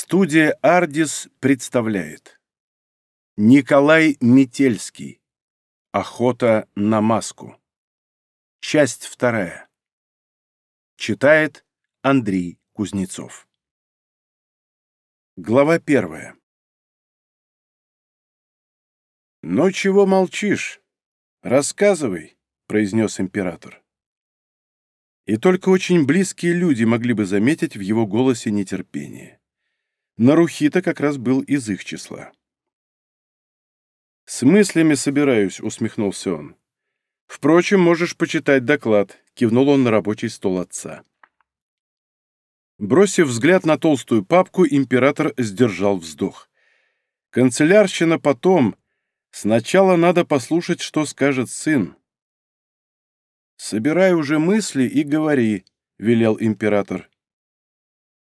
Студия «Ардис» представляет Николай Метельский Охота на маску Часть вторая Читает Андрей Кузнецов Глава первая «Ну чего молчишь? Рассказывай», — произнес император. И только очень близкие люди могли бы заметить в его голосе нетерпение. Нарухита как раз был из их числа. «С мыслями собираюсь», — усмехнулся он. «Впрочем, можешь почитать доклад», — кивнул он на рабочий стол отца. Бросив взгляд на толстую папку, император сдержал вздох. «Канцелярщина потом. Сначала надо послушать, что скажет сын». «Собирай уже мысли и говори», — велел император.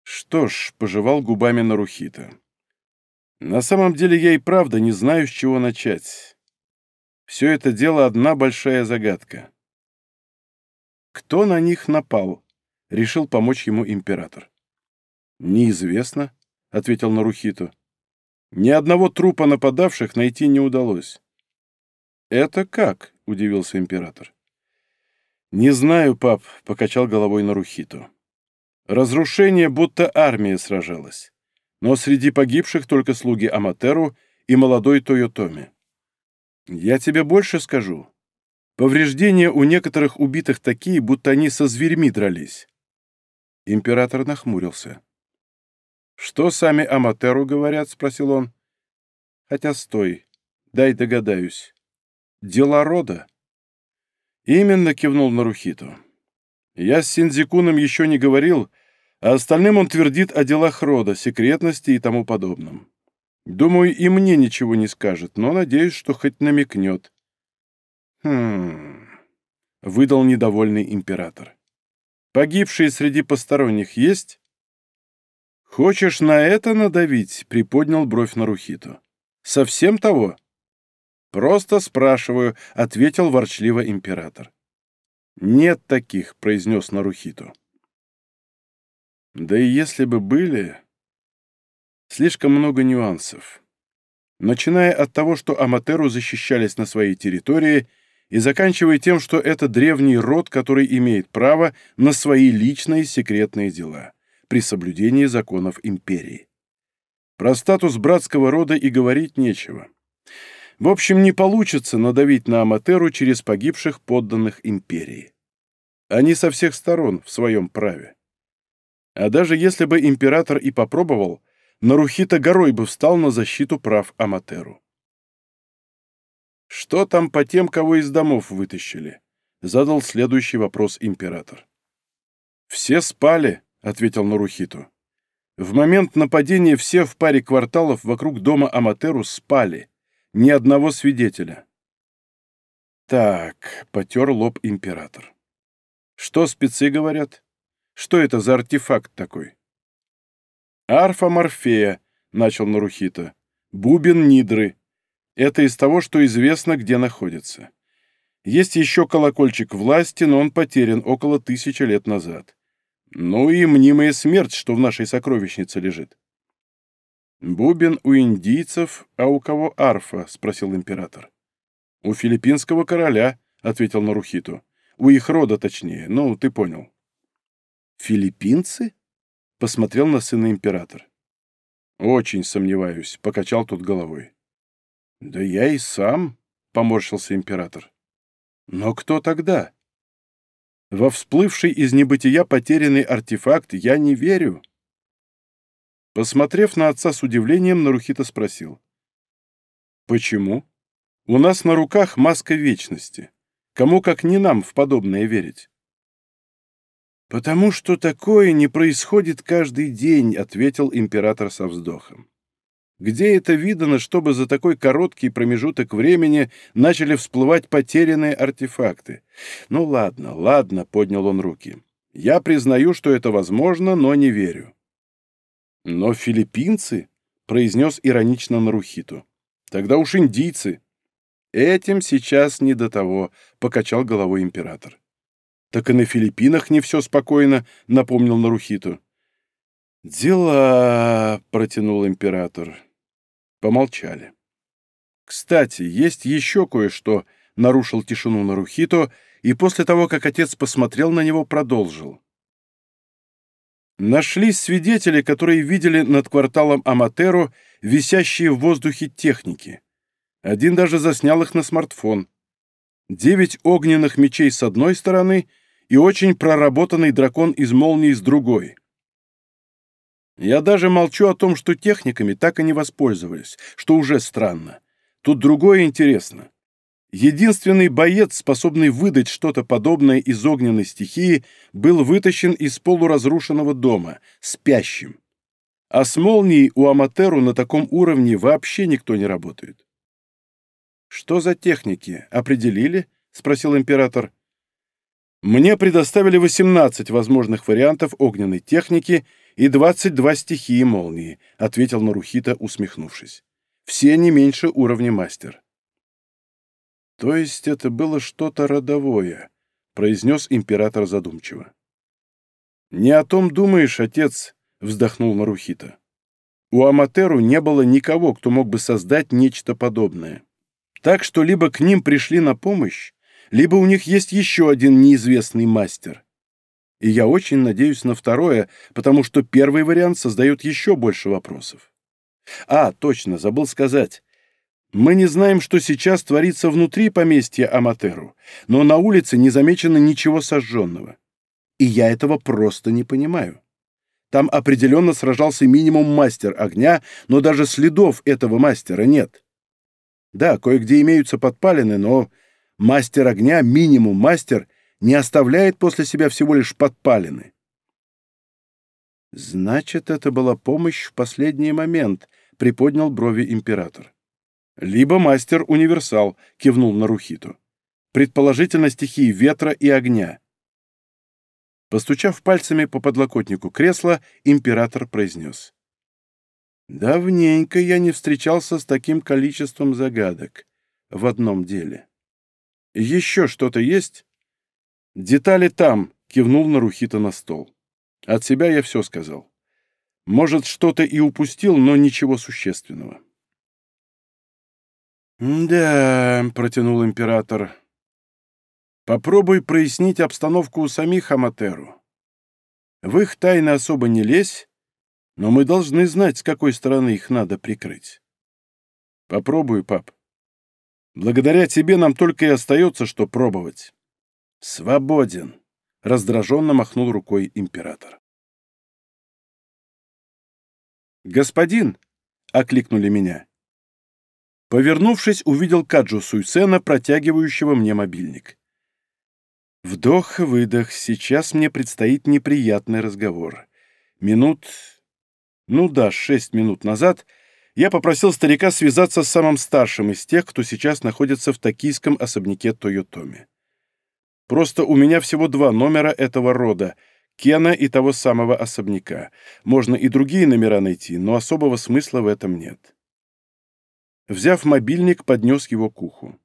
Что ж, пожевал губами Нарухита. На самом деле я и правда не знаю, с чего начать. Все это дело одна большая загадка. Кто на них напал? Решил помочь ему император. Неизвестно, ответил Нарухиту. Ни одного трупа нападавших найти не удалось. Это как? удивился император. Не знаю, пап, покачал головой Нарухиту. Разрушение, будто армия сражалась. Но среди погибших только слуги Аматеру и молодой Тойотоми. Я тебе больше скажу. Повреждения у некоторых убитых такие, будто они со зверьми дрались. Император нахмурился. «Что сами Аматеру говорят?» — спросил он. «Хотя стой, дай догадаюсь. Дела рода?» Именно кивнул Нарухиту. Я с Синдзикуном еще не говорил, а остальным он твердит о делах рода, секретности и тому подобном. Думаю, и мне ничего не скажет, но надеюсь, что хоть намекнет. Хм... Выдал недовольный император. Погибшие среди посторонних есть? Хочешь на это надавить? Приподнял бровь Нарухиту. Совсем того? Просто спрашиваю, ответил ворчливо император. «Нет таких», — произнес Нарухиту. Да и если бы были... Слишком много нюансов. Начиная от того, что Аматеру защищались на своей территории, и заканчивая тем, что это древний род, который имеет право на свои личные секретные дела при соблюдении законов империи. Про статус братского рода и говорить нечего. В общем, не получится надавить на Аматеру через погибших подданных империи. Они со всех сторон в своем праве. А даже если бы император и попробовал, Нарухита горой бы встал на защиту прав Аматеру. «Что там по тем, кого из домов вытащили?» — задал следующий вопрос император. «Все спали», — ответил Нарухиту. «В момент нападения все в паре кварталов вокруг дома Аматеру спали. Ни одного свидетеля. Так, потер лоб император. Что спецы говорят? Что это за артефакт такой? Арфа Морфея, начал Нарухита. Бубен Нидры. Это из того, что известно, где находится. Есть еще колокольчик власти, но он потерян около тысячи лет назад. Ну и мнимая смерть, что в нашей сокровищнице лежит. «Бубен у индийцев, а у кого арфа?» — спросил император. «У филиппинского короля», — ответил Нарухиту. «У их рода, точнее. Ну, ты понял». «Филиппинцы?» — посмотрел на сына император. «Очень сомневаюсь», — покачал тут головой. «Да я и сам», — поморщился император. «Но кто тогда?» «Во всплывший из небытия потерянный артефакт я не верю». Посмотрев на отца с удивлением, Нарухита спросил. «Почему? У нас на руках маска вечности. Кому как не нам в подобное верить?» «Потому что такое не происходит каждый день», — ответил император со вздохом. «Где это видано, чтобы за такой короткий промежуток времени начали всплывать потерянные артефакты? Ну ладно, ладно», — поднял он руки. «Я признаю, что это возможно, но не верю». «Но филиппинцы?» — произнес иронично Нарухиту. «Тогда уж индийцы». «Этим сейчас не до того», — покачал головой император. «Так и на Филиппинах не все спокойно», — напомнил Нарухиту. «Дела...» Протянул император. Помолчали. «Кстати, есть еще кое-что», — нарушил тишину Нарухито, и после того, как отец посмотрел на него, продолжил. Нашлись свидетели, которые видели над кварталом Аматеру висящие в воздухе техники. Один даже заснял их на смартфон. Девять огненных мечей с одной стороны и очень проработанный дракон из молнии с другой. Я даже молчу о том, что техниками так и не воспользовались, что уже странно. Тут другое интересно. Единственный боец, способный выдать что-то подобное из огненной стихии, был вытащен из полуразрушенного дома, спящим. А с молнией у Аматеру на таком уровне вообще никто не работает. «Что за техники? Определили?» — спросил император. «Мне предоставили 18 возможных вариантов огненной техники и 22 стихии молнии», — ответил Нарухита, усмехнувшись. «Все не меньше уровня мастер». «То есть это было что-то родовое», — произнес император задумчиво. «Не о том думаешь, отец», — вздохнул Нарухита. «У Аматеру не было никого, кто мог бы создать нечто подобное. Так что либо к ним пришли на помощь, либо у них есть еще один неизвестный мастер. И я очень надеюсь на второе, потому что первый вариант создает еще больше вопросов. А, точно, забыл сказать. Мы не знаем, что сейчас творится внутри поместья Аматеру, но на улице не замечено ничего сожженного. И я этого просто не понимаю. Там определенно сражался минимум мастер огня, но даже следов этого мастера нет. Да, кое-где имеются подпалины, но мастер огня, минимум мастер, не оставляет после себя всего лишь подпалины. Значит, это была помощь в последний момент, приподнял брови император. Либо мастер-универсал, кивнул на Рухиту. Предположительно, стихии ветра и огня. Постучав пальцами по подлокотнику кресла, император произнес. Давненько я не встречался с таким количеством загадок в одном деле. Еще что-то есть? Детали там, кивнул Нарухита на стол. От себя я все сказал. Может, что-то и упустил, но ничего существенного. «Да», — протянул император, — «попробуй прояснить обстановку у самих Аматеру. В их тайны особо не лезь, но мы должны знать, с какой стороны их надо прикрыть. Попробую, пап. Благодаря тебе нам только и остается, что пробовать. Свободен, — раздраженно махнул рукой император. «Господин!» — окликнули меня. Повернувшись, увидел Каджу Суйсена, протягивающего мне мобильник. Вдох-выдох, сейчас мне предстоит неприятный разговор. Минут ну да, шесть минут назад я попросил старика связаться с самым старшим из тех, кто сейчас находится в токийском особняке Тойотоми. Просто у меня всего два номера этого рода — Кена и того самого особняка. Можно и другие номера найти, но особого смысла в этом нет. Взяв мобильник, поднес его к уху.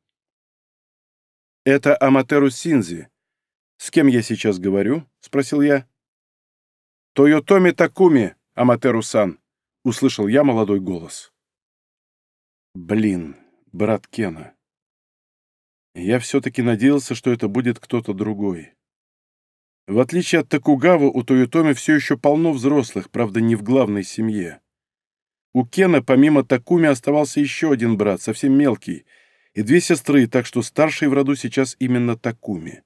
«Это Аматеру Синзи. С кем я сейчас говорю?» — спросил я. «Тойотоми Такуми», Аматеру-сан!» — услышал я молодой голос. «Блин, брат Кена. Я все-таки надеялся, что это будет кто-то другой. В отличие от Токугава, у Тойотоми все еще полно взрослых, правда, не в главной семье. У Кена, помимо Такуми, оставался еще один брат, совсем мелкий, и две сестры, так что старший в роду сейчас именно Такуми.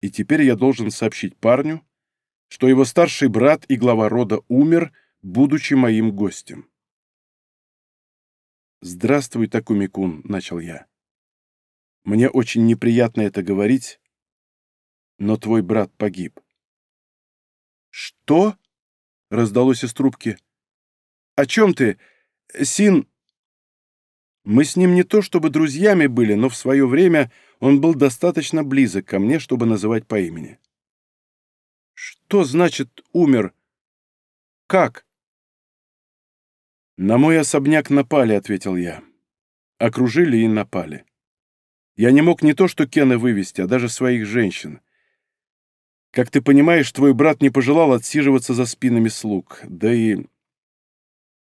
И теперь я должен сообщить парню, что его старший брат и глава рода умер, будучи моим гостем. «Здравствуй, Такумикун», — начал я. «Мне очень неприятно это говорить, но твой брат погиб». «Что?» — раздалось из трубки. «О чем ты? Син...» Мы с ним не то чтобы друзьями были, но в свое время он был достаточно близок ко мне, чтобы называть по имени. Что значит умер? Как? На мой особняк напали, ответил я. Окружили и напали. Я не мог не то что Кена вывести, а даже своих женщин. Как ты понимаешь, твой брат не пожелал отсиживаться за спинами слуг, да и...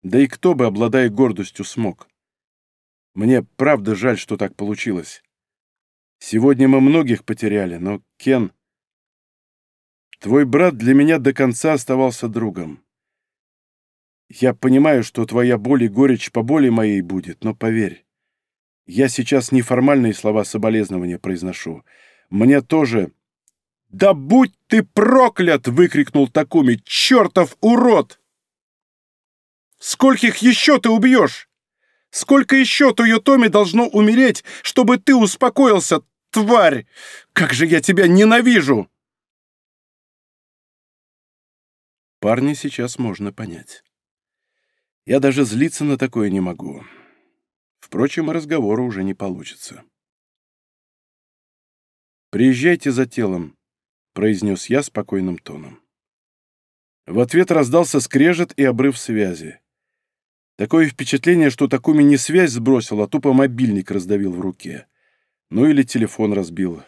Да и кто бы, обладая гордостью, смог? Мне правда жаль, что так получилось. Сегодня мы многих потеряли, но, Кен, твой брат для меня до конца оставался другом. Я понимаю, что твоя боль и горечь по боли моей будет, но поверь, я сейчас неформальные слова соболезнования произношу. Мне тоже... «Да будь ты проклят!» — выкрикнул Такуми. «Чертов урод! Скольких еще ты убьешь? Сколько еще Тойотоми должно умереть, чтобы ты успокоился, тварь? Как же я тебя ненавижу!» Парня сейчас можно понять. Я даже злиться на такое не могу. Впрочем, разговора уже не получится. «Приезжайте за телом», — произнес я спокойным тоном. В ответ раздался скрежет и обрыв связи. Такое впечатление, что Такуми не связь сбросил, а тупо мобильник раздавил в руке. Ну или телефон разбил.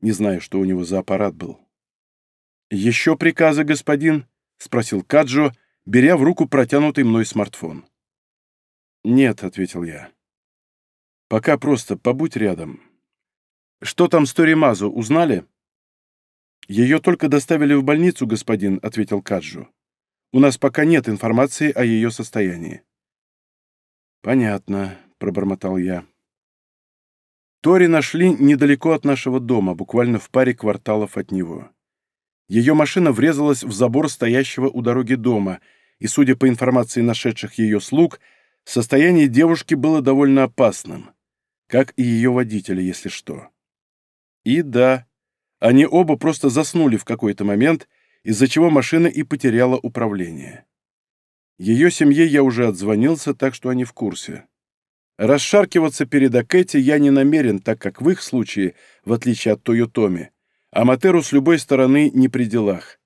Не знаю, что у него за аппарат был. «Еще приказы, господин?» — спросил Каджо, беря в руку протянутый мной смартфон. «Нет», — ответил я. «Пока просто побудь рядом. Что там с Торимазу, узнали?» «Ее только доставили в больницу, господин», — ответил Каджу. «У нас пока нет информации о ее состоянии». «Понятно», — пробормотал я. Тори нашли недалеко от нашего дома, буквально в паре кварталов от него. Ее машина врезалась в забор стоящего у дороги дома, и, судя по информации нашедших ее слуг, состояние девушки было довольно опасным, как и ее водителя, если что. И да, они оба просто заснули в какой-то момент, из-за чего машина и потеряла управление. Ее семье я уже отзвонился, так что они в курсе. Расшаркиваться перед Акэти я не намерен, так как в их случае, в отличие от Тойотоми, Аматеру с любой стороны не при делах.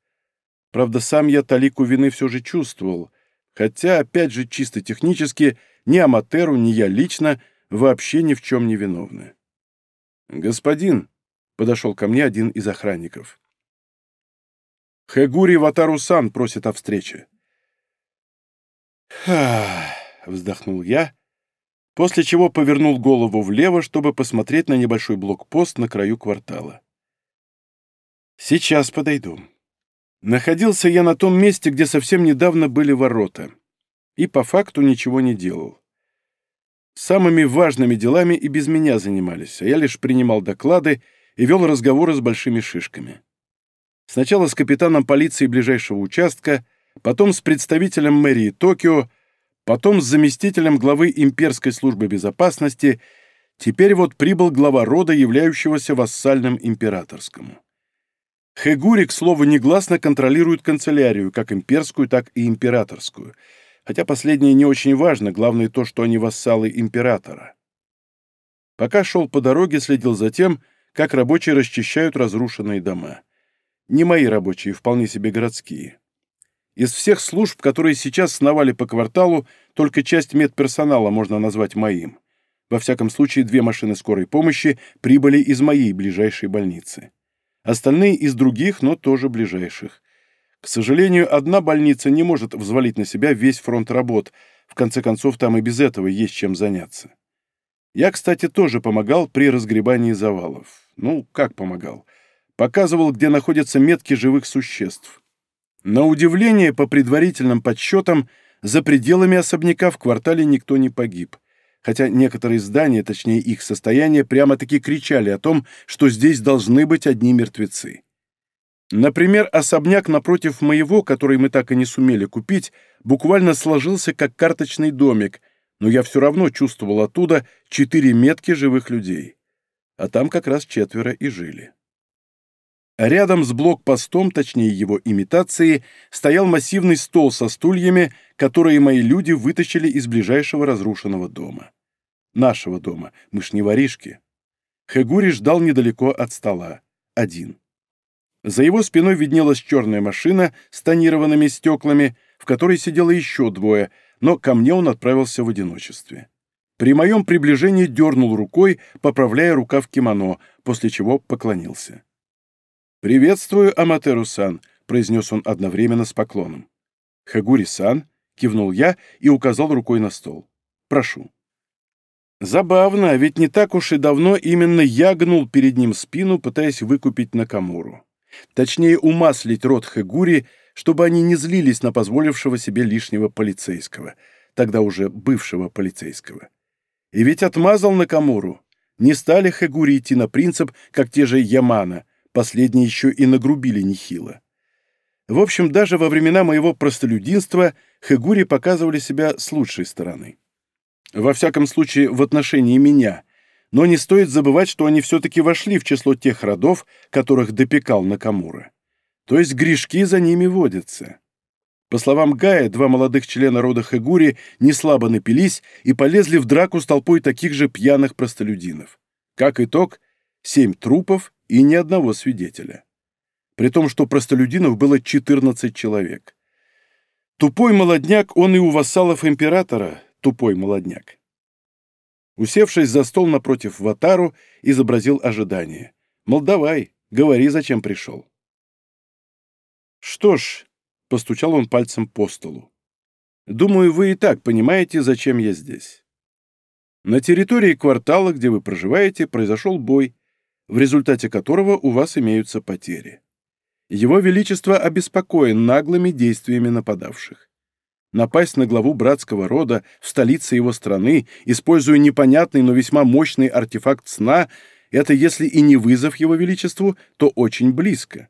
Правда, сам я талику вины все же чувствовал, хотя, опять же, чисто технически, ни Аматеру, ни я лично вообще ни в чем не виновны. «Господин», — подошел ко мне один из охранников, — «Хэгури Ватару-сан просит о встрече». «Ха!» — вздохнул я, после чего повернул голову влево, чтобы посмотреть на небольшой блокпост на краю квартала. «Сейчас подойду». Находился я на том месте, где совсем недавно были ворота, и по факту ничего не делал. Самыми важными делами и без меня занимались, а я лишь принимал доклады и вел разговоры с большими шишками. Сначала с капитаном полиции ближайшего участка, потом с представителем мэрии Токио, потом с заместителем главы имперской службы безопасности, теперь вот прибыл глава рода, являющегося вассальным императорскому. Хэгури, к слову, негласно контролирует канцелярию, как имперскую, так и императорскую, хотя последнее не очень важно, главное то, что они вассалы императора. Пока шел по дороге, следил за тем, как рабочие расчищают разрушенные дома. Не мои рабочие, вполне себе городские. Из всех служб, которые сейчас сновали по кварталу, только часть медперсонала можно назвать моим. Во всяком случае, две машины скорой помощи прибыли из моей ближайшей больницы. Остальные из других, но тоже ближайших. К сожалению, одна больница не может взвалить на себя весь фронт работ. В конце концов, там и без этого есть чем заняться. Я, кстати, тоже помогал при разгребании завалов. Ну, как помогал? Показывал, где находятся метки живых существ. На удивление, по предварительным подсчетам, за пределами особняка в квартале никто не погиб. Хотя некоторые здания, точнее их состояние, прямо-таки кричали о том, что здесь должны быть одни мертвецы. Например, особняк напротив моего, который мы так и не сумели купить, буквально сложился как карточный домик, но я все равно чувствовал оттуда четыре метки живых людей. А там как раз четверо и жили. Рядом с блокпостом, точнее его имитацией, стоял массивный стол со стульями, которые мои люди вытащили из ближайшего разрушенного дома. Нашего дома, мы ж не воришки. Хэгури ждал недалеко от стола. Один. За его спиной виднелась черная машина с тонированными стеклами, в которой сидело еще двое, но ко мне он отправился в одиночестве. При моем приближении дернул рукой, поправляя рукав кимоно, после чего поклонился. «Приветствую, Аматеру-сан», — произнес он одновременно с поклоном. «Хагури-сан», — кивнул я и указал рукой на стол. Прошу. Забавно, ведь не так уж и давно именно я гнул перед ним спину, пытаясь выкупить Накамуру. Точнее, умаслить рот Хэгури, чтобы они не злились на позволившего себе лишнего полицейского, тогда уже бывшего полицейского. И ведь отмазал Накамуру. Не стали Хэгури идти на принцип, как те же Ямана, последние еще и нагрубили нехило. В общем, даже во времена моего простолюдинства Хэгури показывали себя с лучшей стороны. Во всяком случае, в отношении меня. Но не стоит забывать, что они все-таки вошли в число тех родов, которых допекал Накамура. То есть грешки за ними водятся. По словам Гая, два молодых члена рода Хэгури не слабо напились и полезли в драку с толпой таких же пьяных простолюдинов. Как итог, семь трупов и ни одного свидетеля при том, что простолюдинов было 14 человек. Тупой молодняк, он и у вассалов императора, тупой молодняк. Усевшись за стол напротив Ватару, изобразил ожидание. Мол, давай, говори, зачем пришел. Что ж, постучал он пальцем по столу. Думаю, вы и так понимаете, зачем я здесь. На территории квартала, где вы проживаете, произошел бой, в результате которого у вас имеются потери. Его Величество обеспокоен наглыми действиями нападавших. Напасть на главу братского рода в столице его страны, используя непонятный, но весьма мощный артефакт сна, это если и не вызов его величеству, то очень близко.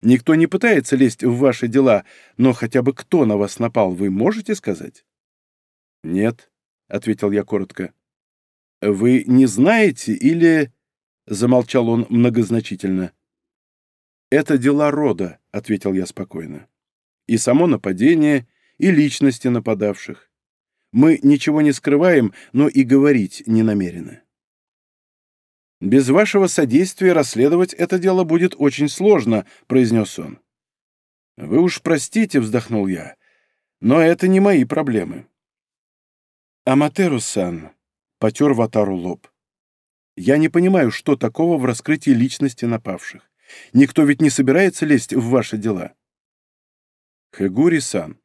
Никто не пытается лезть в ваши дела, но хотя бы кто на вас напал, вы можете сказать? Нет, — ответил я коротко. Вы не знаете или... — замолчал он многозначительно. «Это дела рода», — ответил я спокойно. «И само нападение, и личности нападавших. Мы ничего не скрываем, но и говорить не намерены». «Без вашего содействия расследовать это дело будет очень сложно», — произнес он. «Вы уж простите», — вздохнул я, — «но это не мои проблемы». «Аматеру-сан», — потер Ватару лоб, — «я не понимаю, что такого в раскрытии личности напавших. Никто ведь не собирается лезть в ваши дела. Хэгури-сан.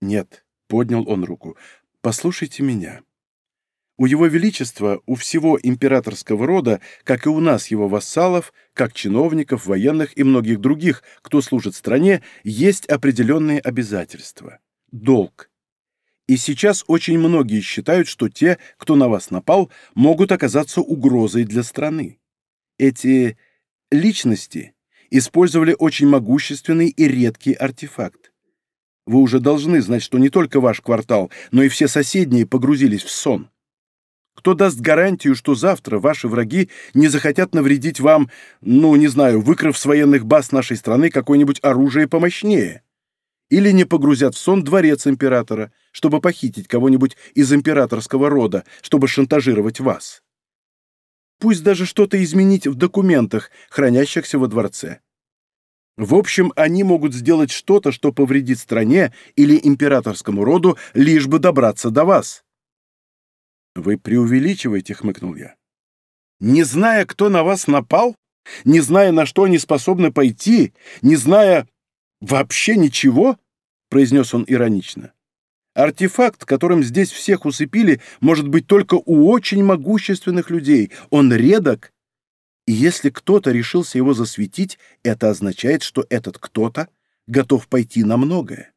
Нет, поднял он руку. Послушайте меня. У Его Величества, у всего императорского рода, как и у нас его вассалов, как чиновников, военных и многих других, кто служит стране, есть определенные обязательства. Долг. И сейчас очень многие считают, что те, кто на вас напал, могут оказаться угрозой для страны. Эти личности использовали очень могущественный и редкий артефакт. Вы уже должны знать, что не только ваш квартал, но и все соседние погрузились в сон. Кто даст гарантию, что завтра ваши враги не захотят навредить вам, ну, не знаю, выкрав с военных баз нашей страны какое-нибудь оружие помощнее? Или не погрузят в сон дворец императора, чтобы похитить кого-нибудь из императорского рода, чтобы шантажировать вас? пусть даже что-то изменить в документах, хранящихся во дворце. В общем, они могут сделать что-то, что повредит стране или императорскому роду, лишь бы добраться до вас. Вы преувеличиваете, хмыкнул я. Не зная, кто на вас напал, не зная, на что они способны пойти, не зная вообще ничего, произнес он иронично. Артефакт, которым здесь всех усыпили, может быть только у очень могущественных людей. Он редок. И если кто-то решился его засветить, это означает, что этот кто-то готов пойти на многое.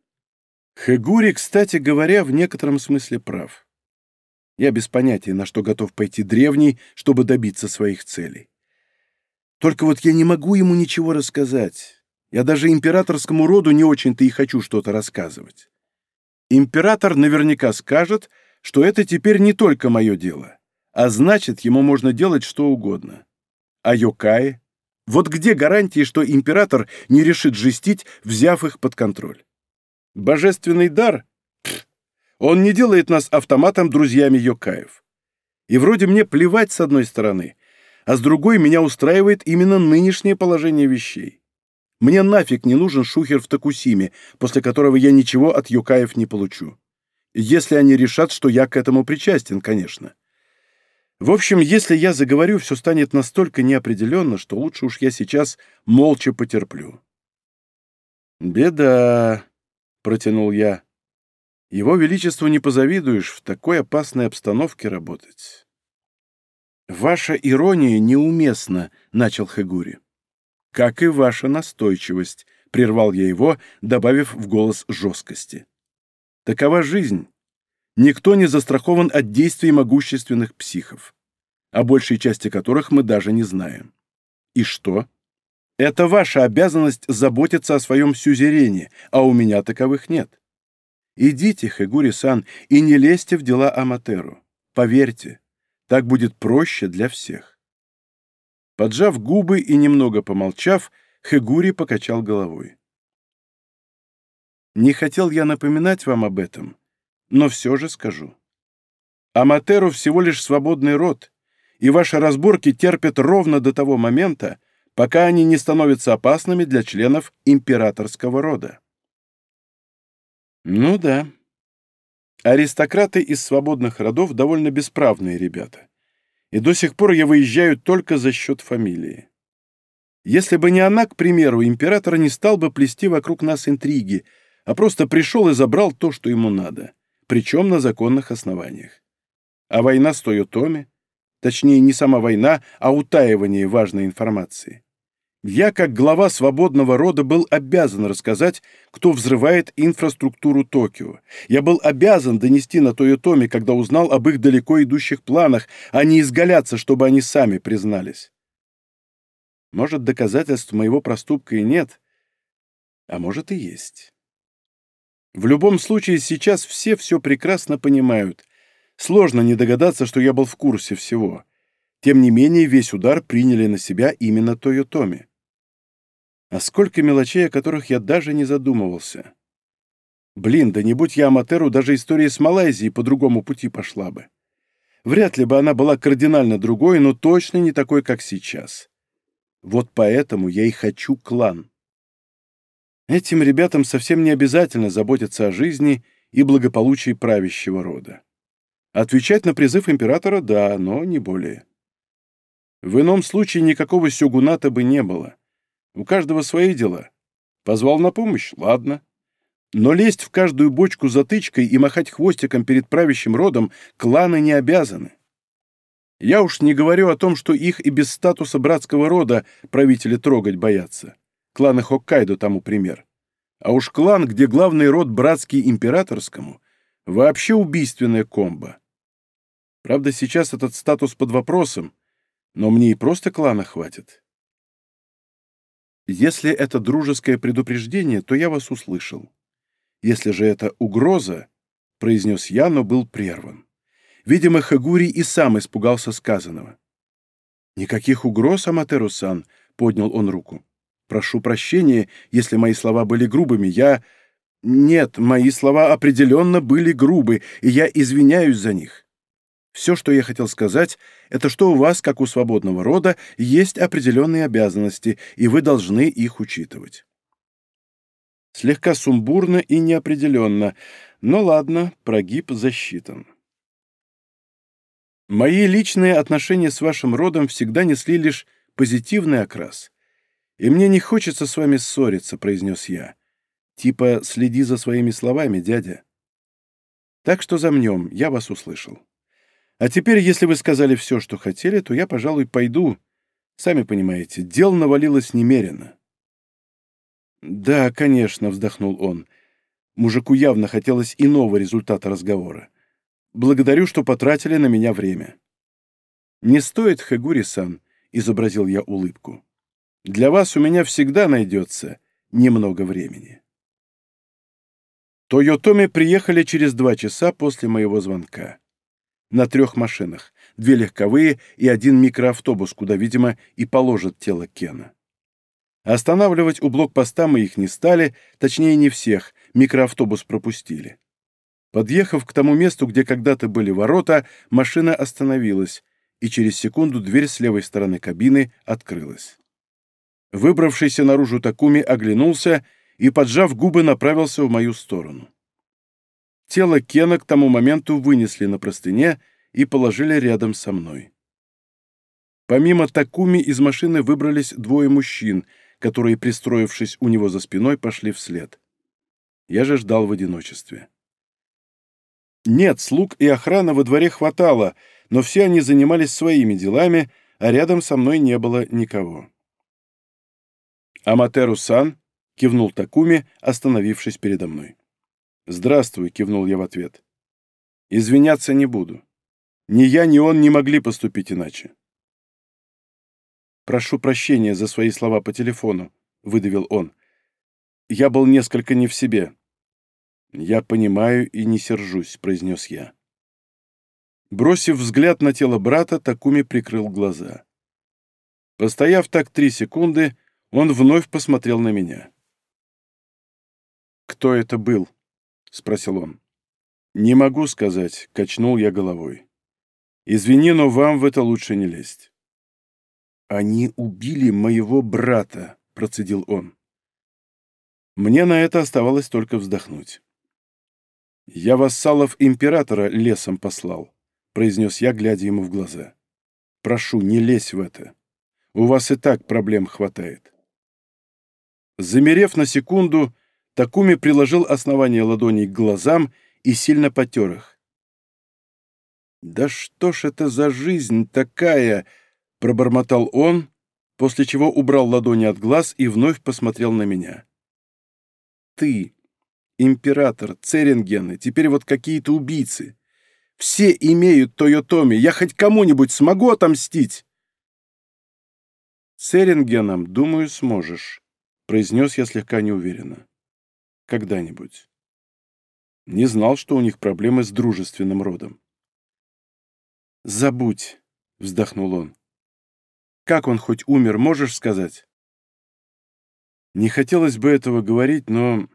Хэгури, кстати говоря, в некотором смысле прав. Я без понятия, на что готов пойти древний, чтобы добиться своих целей. Только вот я не могу ему ничего рассказать. Я даже императорскому роду не очень-то и хочу что-то рассказывать. Император наверняка скажет, что это теперь не только мое дело, а значит, ему можно делать что угодно. А Йокаи? Вот где гарантии, что император не решит жестить, взяв их под контроль? Божественный дар? Пфф, он не делает нас автоматом друзьями Йокаев. И вроде мне плевать с одной стороны, а с другой меня устраивает именно нынешнее положение вещей. Мне нафиг не нужен шухер в Токусиме, после которого я ничего от юкаев не получу. Если они решат, что я к этому причастен, конечно. В общем, если я заговорю, все станет настолько неопределенно, что лучше уж я сейчас молча потерплю. «Беда», — протянул я. Его Величеству не позавидуешь в такой опасной обстановке работать. «Ваша ирония неуместна», — начал Хагури. «Как и ваша настойчивость», — прервал я его, добавив в голос жесткости. «Такова жизнь. Никто не застрахован от действий могущественных психов, о большей части которых мы даже не знаем. И что? Это ваша обязанность заботиться о своем сюзерене, а у меня таковых нет. Идите, Хагури-сан, и не лезьте в дела Аматеру. Поверьте, так будет проще для всех. Поджав губы и немного помолчав, Хэгури покачал головой. Не хотел я напоминать вам об этом, но все же скажу. Аматеру всего лишь свободный род, и ваши разборки терпят ровно до того момента, пока они не становятся опасными для членов императорского рода. Ну да, Аристократы из свободных родов довольно бесправные ребята. И до сих пор я выезжаю только за счет фамилии. Если бы не она, к примеру, император не стал бы плести вокруг нас интриги, а просто пришел и забрал то, что ему надо, причем на законных основаниях. А война с Тойотоми, точнее не сама война, а утаивание важной информации. Я, как глава свободного рода, был обязан рассказать, кто взрывает инфраструктуру Токио. Я был обязан донести на Тойотоми, когда узнал об их далеко идущих планах, а не изгаляться, чтобы они сами признались. Может, доказательств моего проступка и нет, а может и есть. В любом случае, сейчас все все прекрасно понимают. Сложно не догадаться, что я был в курсе всего. Тем не менее, весь удар приняли на себя именно Тойотоми. А сколько мелочей, о которых я даже не задумывался. Блин, да не будь я Аматеру, даже история с Малайзией по другому пути пошла бы. Вряд ли бы она была кардинально другой, но точно не такой, как сейчас. Вот поэтому я и хочу клан. Этим ребятам совсем не обязательно заботиться о жизни и благополучии правящего рода. Отвечать на призыв императора – да, но не более. В ином случае никакого сёгуната бы не было. У каждого свои дела. Позвал на помощь? Ладно. Но лезть в каждую бочку затычкой и махать хвостиком перед правящим родом кланы не обязаны. Я уж не говорю о том, что их и без статуса братского рода правители трогать боятся. Кланы Хоккайдо тому пример. А уж клан, где главный род братский императорскому, вообще убийственная комбо. Правда, сейчас этот статус под вопросом, но мне и просто клана хватит. Если это дружеское предупреждение, то я вас услышал. Если же это угроза, — произнес я, но был прерван. Видимо, Хагури и сам испугался сказанного. «Никаких угроз, Аматеру-сан», — поднял он руку. «Прошу прощения, если мои слова были грубыми. Я...» «Нет, мои слова определенно были грубы, и я извиняюсь за них. Все, что я хотел сказать, это что у вас, как у свободного рода, есть определенные обязанности, и вы должны их учитывать. Слегка сумбурно и неопределенно, но ладно, прогиб засчитан. Мои личные отношения с вашим родом всегда несли лишь позитивный окрас. И мне не хочется с вами ссориться, произнес я. Типа, следи за своими словами, дядя. Так что замнем, я вас услышал. А теперь, если вы сказали все, что хотели, то я, пожалуй, пойду. Сами понимаете, дел навалилось немерено». «Да, конечно», — вздохнул он. Мужику явно хотелось иного результата разговора. «Благодарю, что потратили на меня время». «Не стоит, Хагури-сан», — изобразил я улыбку. «Для вас у меня всегда найдется немного времени». Тойотоми приехали через два часа после моего звонка на трех машинах, две легковые и один микроавтобус, куда, видимо, и положат тело Кена. Останавливать у блокпоста мы их не стали, точнее не всех, микроавтобус пропустили. Подъехав к тому месту, где когда-то были ворота, машина остановилась, и через секунду дверь с левой стороны кабины открылась. Выбравшийся наружу Такуми оглянулся и, поджав губы, направился в мою сторону. Тело Кена к тому моменту вынесли на простыне и положили рядом со мной. Помимо Такуми из машины выбрались двое мужчин, которые, пристроившись у него за спиной, пошли вслед. Я же ждал в одиночестве. Нет, слуг и охраны во дворе хватало, но все они занимались своими делами, а рядом со мной не было никого. «Аматеру-сан», — кивнул Такуми, остановившись передо мной. «Здравствуй», — кивнул я в ответ. «Извиняться не буду. Ни я, ни он не могли поступить иначе». «Прошу прощения за свои слова по телефону», — выдавил он. «Я был несколько не в себе». «Я понимаю и не сержусь», — произнес я. Бросив взгляд на тело брата, Такуми прикрыл глаза. Постояв так три секунды, он вновь посмотрел на меня. «Кто это был?» — спросил он. «Не могу сказать», — качнул я головой. «Извини, но вам в это лучше не лезть». «Они убили моего брата», — процедил он. Мне на это оставалось только вздохнуть. «Я вассалов императора лесом послал», — произнес я, глядя ему в глаза. «Прошу, не лезь в это. У вас и так проблем хватает». Замерев на секунду, Такуми приложил основание ладоней к глазам и сильно потер их. «Да что ж это за жизнь такая?» Пробормотал он, после чего убрал ладони от глаз и вновь посмотрел на меня. «Ты, император, Церингены, теперь вот какие-то убийцы. Все имеют Тойотоми. Я хоть кому-нибудь смогу отомстить?» «Церингеном, думаю, сможешь», — произнес я слегка неуверенно. «Когда-нибудь». Не знал, что у них проблемы с дружественным родом. «Забудь», — вздохнул он. Как он хоть умер, можешь сказать?» Не хотелось бы этого говорить, но...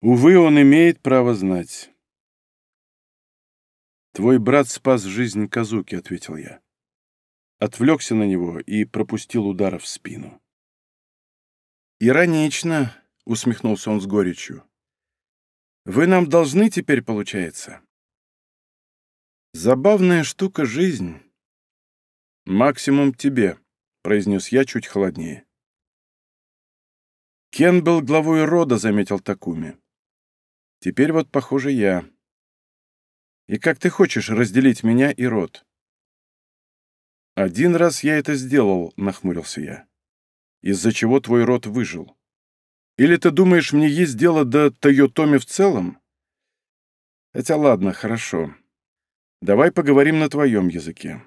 Увы, он имеет право знать. «Твой брат спас жизнь Казуки», — ответил я. Отвлекся на него и пропустил удар в спину. «Иронично», — усмехнулся он с горечью. «Вы нам должны теперь, получается?» «Забавная штука жизнь». «Максимум тебе», — произнес я чуть холоднее. «Кен был главой рода», — заметил Такуми. «Теперь вот, похоже, я. И как ты хочешь разделить меня и род?» «Один раз я это сделал», — нахмурился я. «Из-за чего твой род выжил? Или ты думаешь, мне есть дело до Тойотоми в целом?» «Хотя ладно, хорошо. Давай поговорим на твоем языке».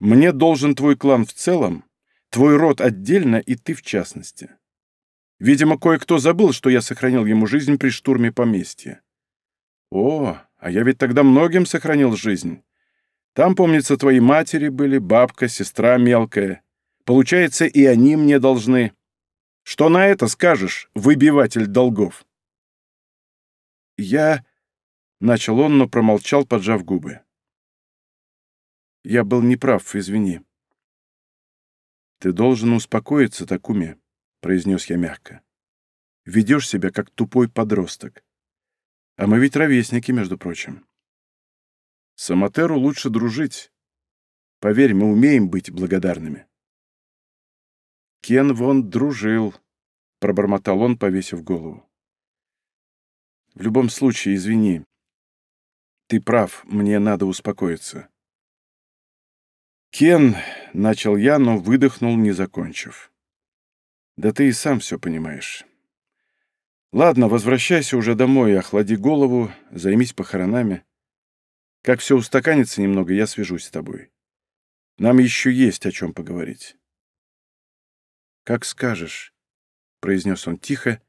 Мне должен твой клан в целом, твой род отдельно и ты в частности. Видимо, кое-кто забыл, что я сохранил ему жизнь при штурме поместья. О, а я ведь тогда многим сохранил жизнь. Там, помнится, твои матери были, бабка, сестра мелкая. Получается, и они мне должны. Что на это скажешь, выбиватель долгов? Я... Начал он, но промолчал, поджав губы. Я был неправ, извини. Ты должен успокоиться, Такуми, произнес я мягко. Ведешь себя как тупой подросток. А мы ведь ровесники, между прочим. С Аматеру лучше дружить. Поверь, мы умеем быть благодарными. Кен вон дружил, пробормотал он, повесив голову. В любом случае, извини. Ты прав, мне надо успокоиться. «Кен», — начал я, но выдохнул, не закончив. «Да ты и сам все понимаешь. Ладно, возвращайся уже домой, охлади голову, займись похоронами. Как все устаканится немного, я свяжусь с тобой. Нам еще есть о чем поговорить». «Как скажешь», — произнес он тихо,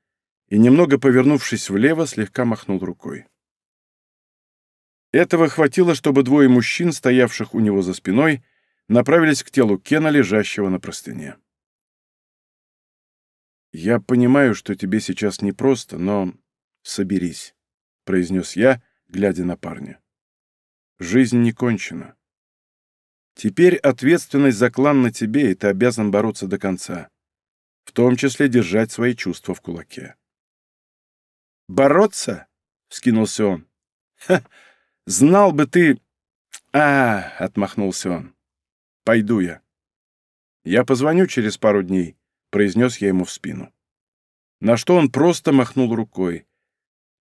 и, немного повернувшись влево, слегка махнул рукой. Этого хватило, чтобы двое мужчин, стоявших у него за спиной, — направились к телу Кена, лежащего на простыне. «Я понимаю, что тебе сейчас непросто, но соберись», — произнес я, глядя на парня. «Жизнь не кончена. Теперь ответственность за клан на тебе, и ты обязан бороться до конца, том числе держать свои чувства в кулаке». «Бороться?» — вскинулся он. «Ха! Знал бы ты...» «А!» — отмахнулся он. Пойду я. Я позвоню через пару дней, произнес я ему в спину. На что он просто махнул рукой,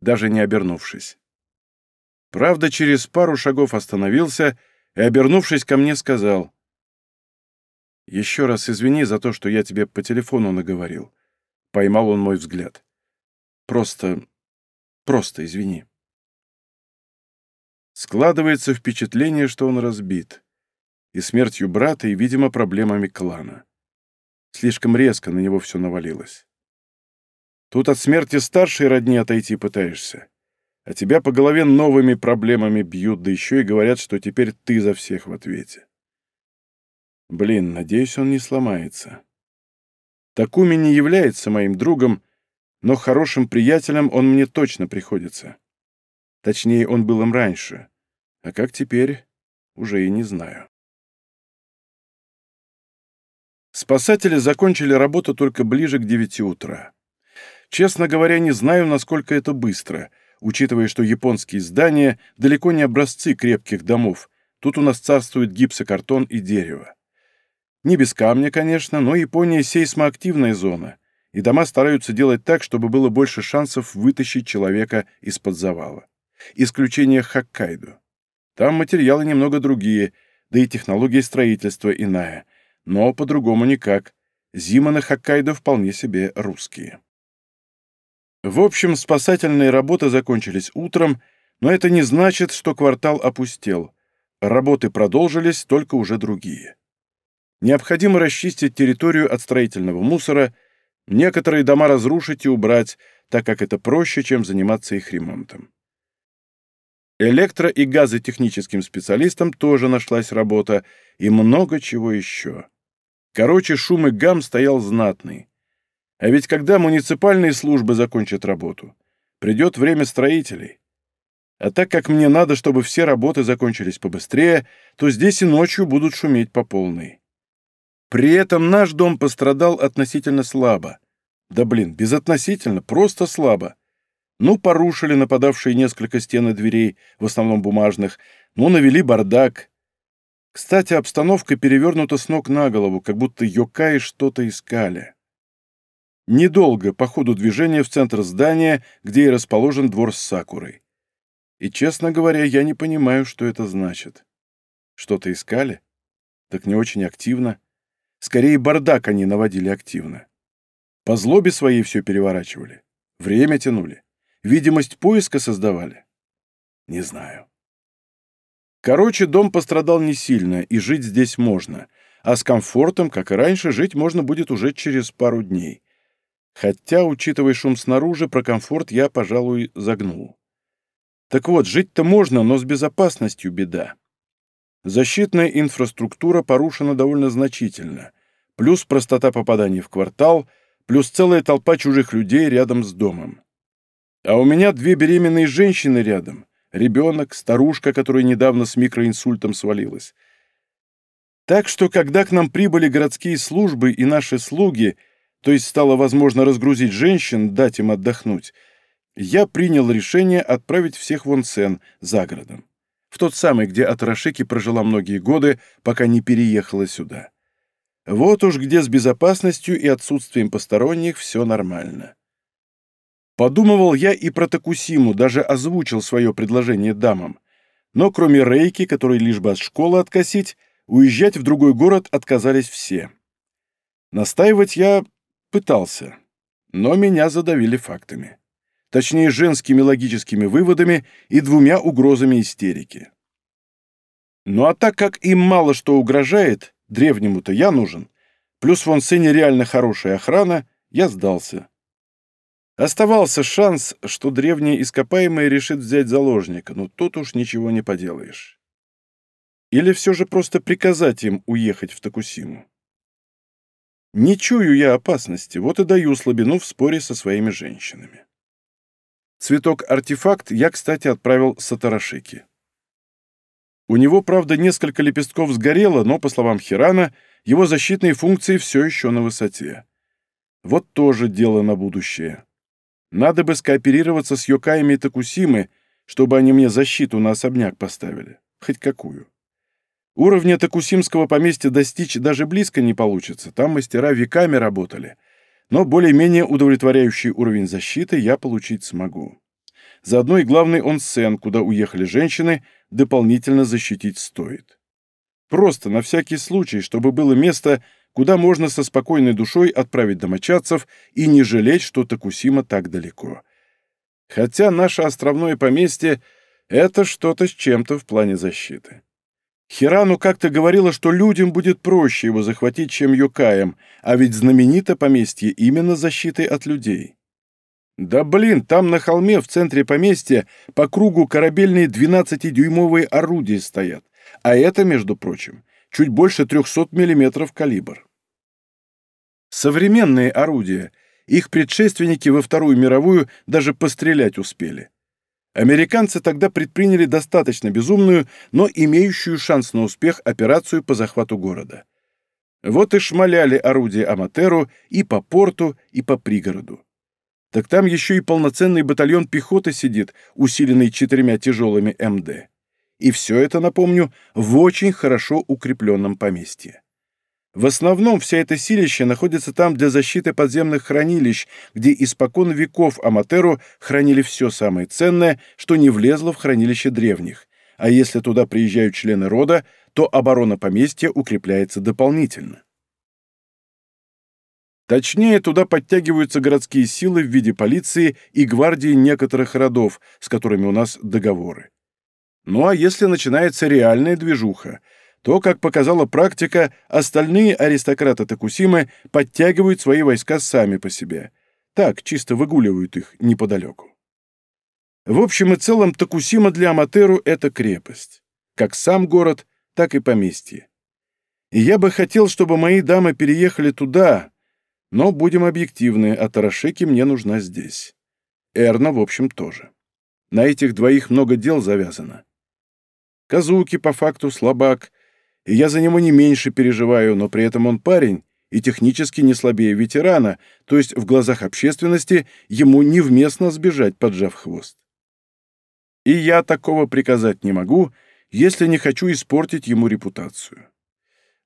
даже не обернувшись. Правда, через пару шагов остановился и, обернувшись ко мне, сказал. «Еще раз извини за то, что я тебе по телефону наговорил». Поймал он мой взгляд. «Просто... просто извини». Складывается впечатление, что он разбит. И смертью брата, и, видимо, проблемами клана. Слишком резко на него все навалилось. Тут от смерти старшей родни отойти пытаешься. А тебя по голове новыми проблемами бьют, да еще и говорят, что теперь ты за всех в ответе. Блин, надеюсь, он не сломается. Такуми не является моим другом, но хорошим приятелем он мне точно приходится. Точнее, он был им раньше. А как теперь, уже и не знаю. Спасатели закончили работу только ближе к девяти утра. Честно говоря, не знаю, насколько это быстро, учитывая, что японские здания далеко не образцы крепких домов. Тут у нас царствует гипсокартон и дерево. Не без камня, конечно, но Япония сейсмоактивная зона, и дома стараются делать так, чтобы было больше шансов вытащить человека из-под завала. Исключение Хоккайдо. Там материалы немного другие, да и технология строительства иная. Но по-другому никак. Зимы на Хоккайдо вполне себе русские. В общем, спасательные работы закончились утром, но это не значит, что квартал опустел. Работы продолжились, только уже другие. Необходимо расчистить территорию от строительного мусора, некоторые дома разрушить и убрать, так как это проще, чем заниматься их ремонтом. Электро- и газотехническим специалистам тоже нашлась работа и много чего еще. Короче, шум и гам стоял знатный. А ведь когда муниципальные службы закончат работу, придет время строителей. А так как мне надо, чтобы все работы закончились побыстрее, то здесь и ночью будут шуметь по полной. При этом наш дом пострадал относительно слабо. Да блин, безотносительно, просто слабо. Ну, порушили нападавшие несколько стен и дверей, в основном бумажных, ну, навели бардак. Кстати, обстановка перевернута с ног на голову, как будто Йокаи что-то искали. Недолго по ходу движения в центр здания, где и расположен двор с Сакурой. И, честно говоря, я не понимаю, что это значит. Что-то искали? Так не очень активно. Скорее, бардак они наводили активно. По злобе своей все переворачивали. Время тянули. Видимость поиска создавали? Не знаю. Короче, дом пострадал не сильно, и жить здесь можно. А с комфортом, как и раньше, жить можно будет уже через пару дней. Хотя, учитывая шум снаружи, про комфорт я, пожалуй, загнул. Так вот, жить-то можно, но с безопасностью беда. Защитная инфраструктура порушена довольно значительно. Плюс простота попадания в квартал, плюс целая толпа чужих людей рядом с домом. А у меня две беременные женщины рядом. Ребенок, старушка, которая недавно с микроинсультом свалилась. Так что, когда к нам прибыли городские службы и наши слуги, то есть стало возможно разгрузить женщин, дать им отдохнуть, я принял решение отправить всех в Онсен за городом. В тот самый, где Атарашики прожила многие годы, пока не переехала сюда. Вот уж где с безопасностью и отсутствием посторонних все нормально. Подумывал я и про Такусиму, даже озвучил свое предложение дамам. Но кроме Рейки, который лишь бы от школы откосить, уезжать в другой город отказались все. Настаивать я пытался, но меня задавили фактами. Точнее, женскими логическими выводами и двумя угрозами истерики. Ну а так как им мало что угрожает, древнему-то я нужен, плюс в Онсене реально хорошая охрана, я сдался. Оставался шанс, что древнее ископаемое решит взять заложника, но тут уж ничего не поделаешь. Или все же просто приказать им уехать в Токусиму? Не чую я опасности, вот и даю слабину в споре со своими женщинами. Цветок-артефакт я, кстати, отправил Сатарашики. У него, правда, несколько лепестков сгорело, но, по словам Хирана, его защитные функции все еще на высоте. Вот тоже дело на будущее. Надо бы скооперироваться с Йокаями и Такусимы, чтобы они мне защиту на особняк поставили. Хоть какую. Уровня Такусимского поместья достичь даже близко не получится, там мастера веками работали. Но более-менее удовлетворяющий уровень защиты я получить смогу. заодно и главный онсен, куда уехали женщины, дополнительно защитить стоит. Просто на всякий случай, чтобы было место, куда можно со спокойной душой отправить домочадцев и не жалеть, что Токусима так далеко. Хотя наше островное поместье — это что-то с чем-то в плане защиты. Хирану как-то говорила, что людям будет проще его захватить, чем Юкаем, а ведь знаменито поместье именно защитой от людей. Да блин, там на холме в центре поместья по кругу корабельные 12-дюймовые орудия стоят, а это, между прочим, чуть больше 300 мм калибр. Современные орудия, их предшественники во Вторую мировую даже пострелять успели. Американцы тогда предприняли достаточно безумную, но имеющую шанс на успех операцию по захвату города. Вот и шмаляли орудия Аматеру и по порту, и по пригороду. Так там еще и полноценный батальон пехоты сидит, усиленный четырьмя тяжелыми МД. И все это, напомню, в очень хорошо укрепленном поместье. В основном вся эта силища находится там для защиты подземных хранилищ, где испокон веков Аматеру хранили все самое ценное, что не влезло в хранилище древних, а если туда приезжают члены рода, то оборона поместья укрепляется дополнительно. Точнее, туда подтягиваются городские силы в виде полиции и гвардии некоторых родов, с которыми у нас договоры. Ну а если начинается реальная движуха — то, как показала практика, остальные аристократы Токусимы подтягивают свои войска сами по себе. Так, чисто выгуливают их неподалеку. В общем и целом, Токусима для Аматеру — это крепость. Как сам город, так и поместье. И я бы хотел, чтобы мои дамы переехали туда, но будем объективны, а Тарашеки мне нужна здесь. Эрна, в общем, тоже. На этих двоих много дел завязано. Казуки, по факту, слабак — и я за него не меньше переживаю, но при этом он парень и технически не слабее ветерана, то есть в глазах общественности ему невместно сбежать, поджав хвост. И я такого приказать не могу, если не хочу испортить ему репутацию.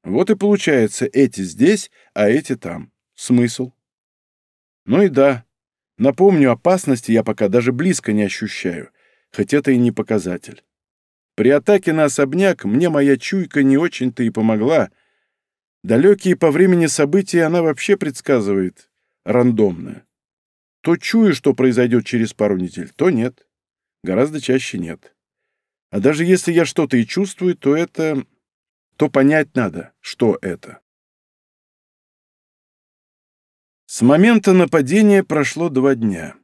Вот и получается, эти здесь, а эти там. Смысл? Ну и да, напомню, опасности я пока даже близко не ощущаю, хоть это и не показатель. При атаке на особняк мне моя чуйка не очень-то и помогла. Далекие по времени события она вообще предсказывает рандомно. То чую, что произойдет через пару недель, то нет. Гораздо чаще нет. А даже если я что-то и чувствую, то это... то понять надо, что это. С момента нападения прошло два дня.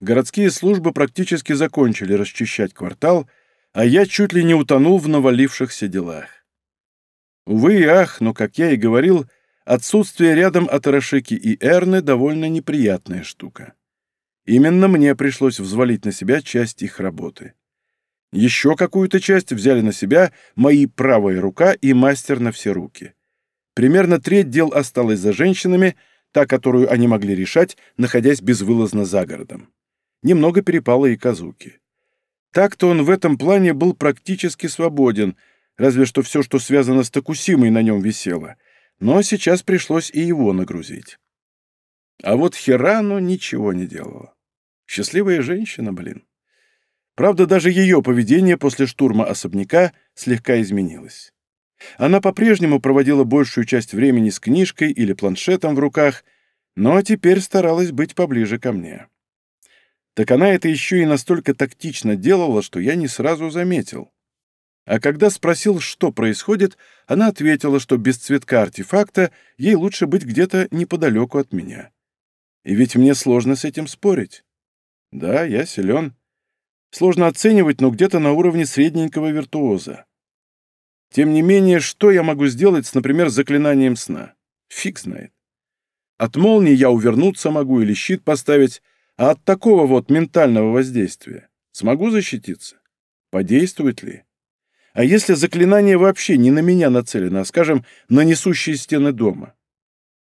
Городские службы практически закончили расчищать квартал — а я чуть ли не утонул в навалившихся делах. Увы и ах, но, как я и говорил, отсутствие рядом Атарашики и Эрны довольно неприятная штука. Именно мне пришлось взвалить на себя часть их работы. Еще какую-то часть взяли на себя мои правая рука и мастер на все руки. Примерно треть дел осталось за женщинами, та, которую они могли решать, находясь безвылазно за городом. Немного перепало и Казуки. Так-то он в этом плане был практически свободен, разве что все, что связано с Токусимой, на нем висело. Но сейчас пришлось и его нагрузить. А вот Хирану ничего не делала. Счастливая женщина, блин. Правда, даже ее поведение после штурма особняка слегка изменилось. Она по-прежнему проводила большую часть времени с книжкой или планшетом в руках, но теперь старалась быть поближе ко мне так она это еще и настолько тактично делала, что я не сразу заметил. А когда спросил, что происходит, она ответила, что без цветка артефакта ей лучше быть где-то неподалеку от меня. И ведь мне сложно с этим спорить. Да, я силен. Сложно оценивать, но где-то на уровне средненького виртуоза. Тем не менее, что я могу сделать с, например, заклинанием сна? Фиг знает. От молнии я увернуться могу или щит поставить, а от такого вот ментального воздействия смогу защититься? Подействует ли? А если заклинание вообще не на меня нацелено, а, скажем, на несущие стены дома?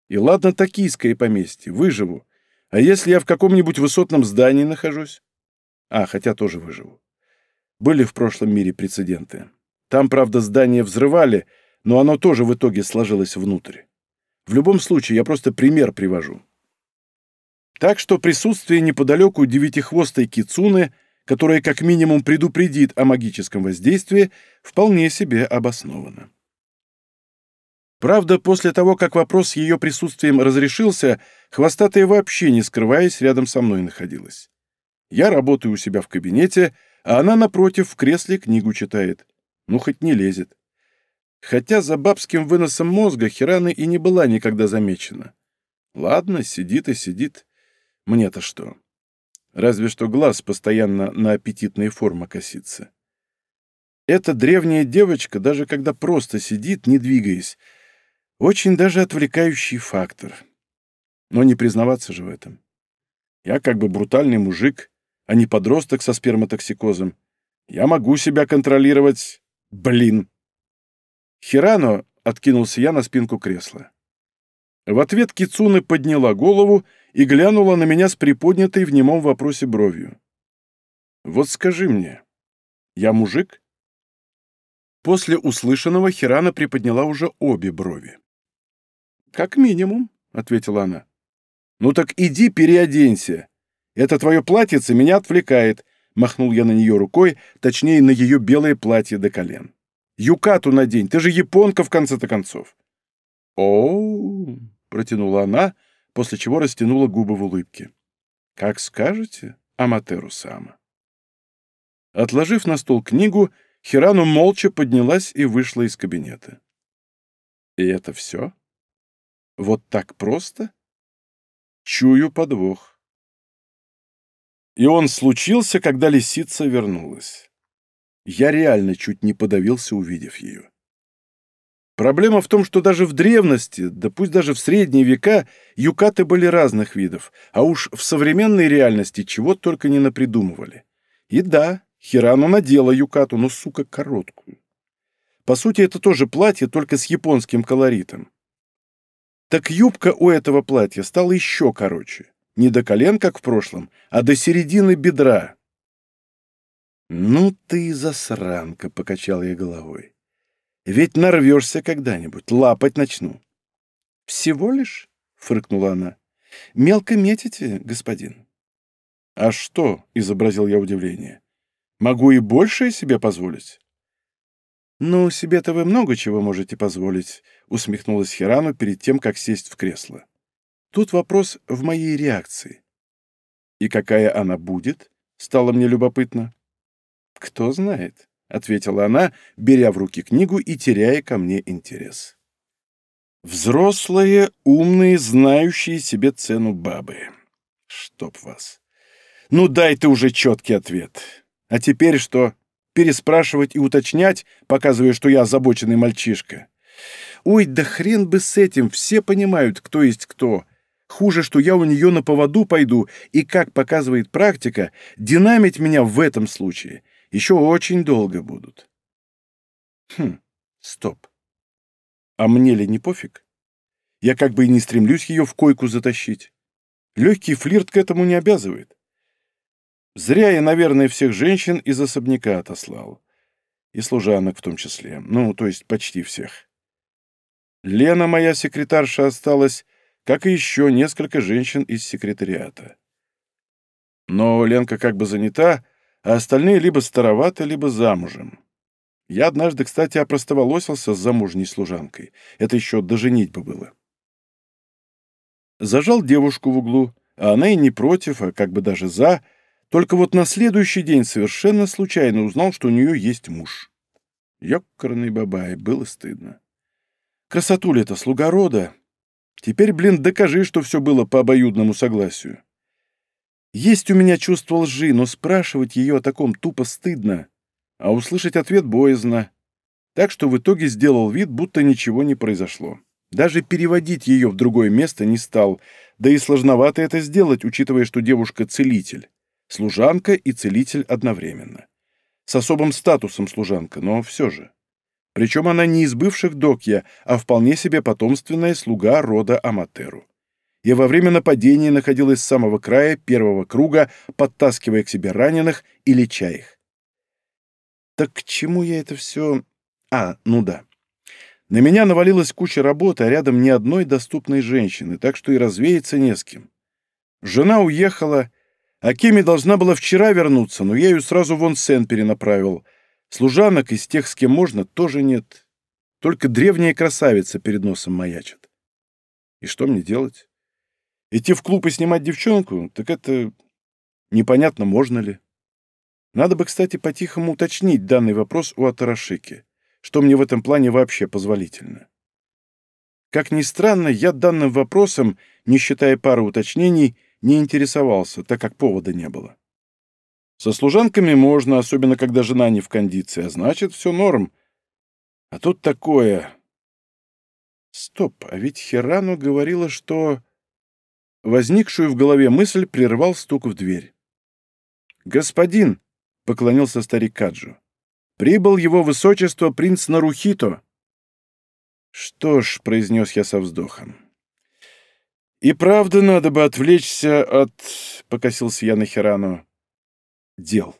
И ладно, токийское поместье, выживу. А если я в каком-нибудь высотном здании нахожусь? А, хотя тоже выживу. Были в прошлом мире прецеденты. Там, правда, здание взрывали, но оно тоже в итоге сложилось внутрь. В любом случае, я просто пример привожу. Так что присутствие неподалеку девятихвостой кицуны которое как минимум предупредит о магическом воздействии, вполне себе обосновано. Правда, после того, как вопрос с ее присутствием разрешился, хвостатая вообще не скрываясь рядом со мной находилась. Я работаю у себя в кабинете, а она, напротив, в кресле книгу читает. Ну, хоть не лезет. Хотя за бабским выносом мозга Хирана и не была никогда замечена. Ладно, сидит и сидит. Мне-то что? Разве что глаз постоянно на аппетитные формы косится. Эта древняя девочка, даже когда просто сидит, не двигаясь, очень даже отвлекающий фактор. Но не признаваться же в этом. Я как бы брутальный мужик, а не подросток со сперматоксикозом. Я могу себя контролировать. Блин. Хирано откинулся я на спинку кресла. В ответ Кицуны подняла голову и глянула на меня с приподнятой в немом вопросе бровью. «Вот скажи мне, я мужик?» После услышанного Хирана приподняла уже обе брови. «Как минимум», — ответила она. «Ну так иди переоденься. Это твое платьице меня отвлекает», — махнул я на нее рукой, точнее, на ее белое платье до колен. «Юкату надень, ты же японка в конце-то концов». «О, -о, -о протянула она, после чего растянула губы в улыбке. «Как скажете, Аматеру Сама». Отложив на стол книгу, Хирану молча поднялась и вышла из кабинета. «И это все?» Вот так просто? Чую подвох. И он случился, когда лисица вернулась. Я реально чуть не подавился, увидев ее. Проблема в том, что даже в древности, да пусть даже в средние века, юкаты были разных видов, а уж в современной реальности чего только не напридумывали. И да, Хирану надела юкату, но, сука, короткую. По сути, это тоже платье, только с японским колоритом. Так юбка у этого платья стала еще короче. Не до колен, как в прошлом, а до середины бедра. «Ну ты засранка!» — покачал я головой. «Ведь нарвешься когда-нибудь, лапать начну». «Всего лишь?» — фыркнула она. «Мелко метите, господин». «А что?» — изобразил я удивление. «Могу и большее себе позволить». «Ну, себе-то вы много чего можете позволить», — усмехнулась Хирану перед тем, как сесть в кресло. «Тут вопрос в моей реакции». «И какая она будет?» — стало мне любопытно. «Кто знает», — ответила она, беря в руки книгу и теряя ко мне интерес. «Взрослые, умные, знающие себе цену бабы. Чтоб вас. Ну дай ты уже четкий ответ. А теперь что?» переспрашивать и уточнять, показывая, что я озабоченный мальчишка. Ой, да хрен бы с этим, все понимают, кто есть кто. Хуже, что я у нее на поводу пойду, и, как показывает практика, динамить меня в этом случае еще очень долго будут. Хм, стоп. А мне ли не пофиг? Я как бы и не стремлюсь ее в койку затащить. Легкий флирт к этому не обязывает. Зря я, наверное, всех женщин из особняка отослал. И служанок в том числе. Ну, то есть почти всех. Лена, моя секретарша, осталась, как и еще несколько женщин из секретариата. Но Ленка как бы занята, а остальные либо староваты, либо замужем. Я однажды, кстати, опростоволосился с замужней служанкой. Это еще до женитьбы было. Зажал девушку в углу, а она и не против, а как бы даже за, только вот на следующий день совершенно случайно узнал, что у нее есть муж. Ёкарный бабай, было стыдно. Красотуля это слуга рода. Теперь, блин, докажи, что все было по обоюдному согласию. Есть у меня чувство лжи, но спрашивать ее о таком тупо стыдно, а услышать ответ боязно. Так что в итоге сделал вид, будто ничего не произошло. Даже переводить ее в другое место не стал, да и сложновато это сделать, учитывая, что девушка — целитель служанка и целитель одновременно. С особым статусом служанка, но все же. Причем она не из бывших докья, а вполне себе потомственная слуга рода Аматеру. И во время нападения находилась с самого края первого круга, подтаскивая к себе раненых и леча их. Так к чему я это все... А, ну да. На меня навалилась куча работы, а рядом ни одной доступной женщины, так что и развеяться не с кем. Жена уехала, Акеми должна была вчера вернуться, но я ее сразу вон Сен перенаправил. Служанок из тех, с кем можно, тоже нет. Только древняя красавица перед носом маячит. И что мне делать? Идти в клуб и снимать девчонку? Так это непонятно, можно ли. Надо бы, кстати, по-тихому уточнить данный вопрос у Атарашики. Что мне в этом плане вообще позволительно? Как ни странно, я данным вопросом, не считая пары уточнений, не интересовался, так как повода не было. Со служанками можно, особенно когда жена не в кондиции, а значит, все норм. А тут такое... Стоп, а ведь Хирану говорила, что... Возникшую в голове мысль прервал стук в дверь. «Господин!» — поклонился старик Каджу. «Прибыл его высочество принц Нарухито!» «Что ж», — произнес я со вздохом, — «и правда надо бы отвлечься от...» — покосился я на Хирану. «Дел».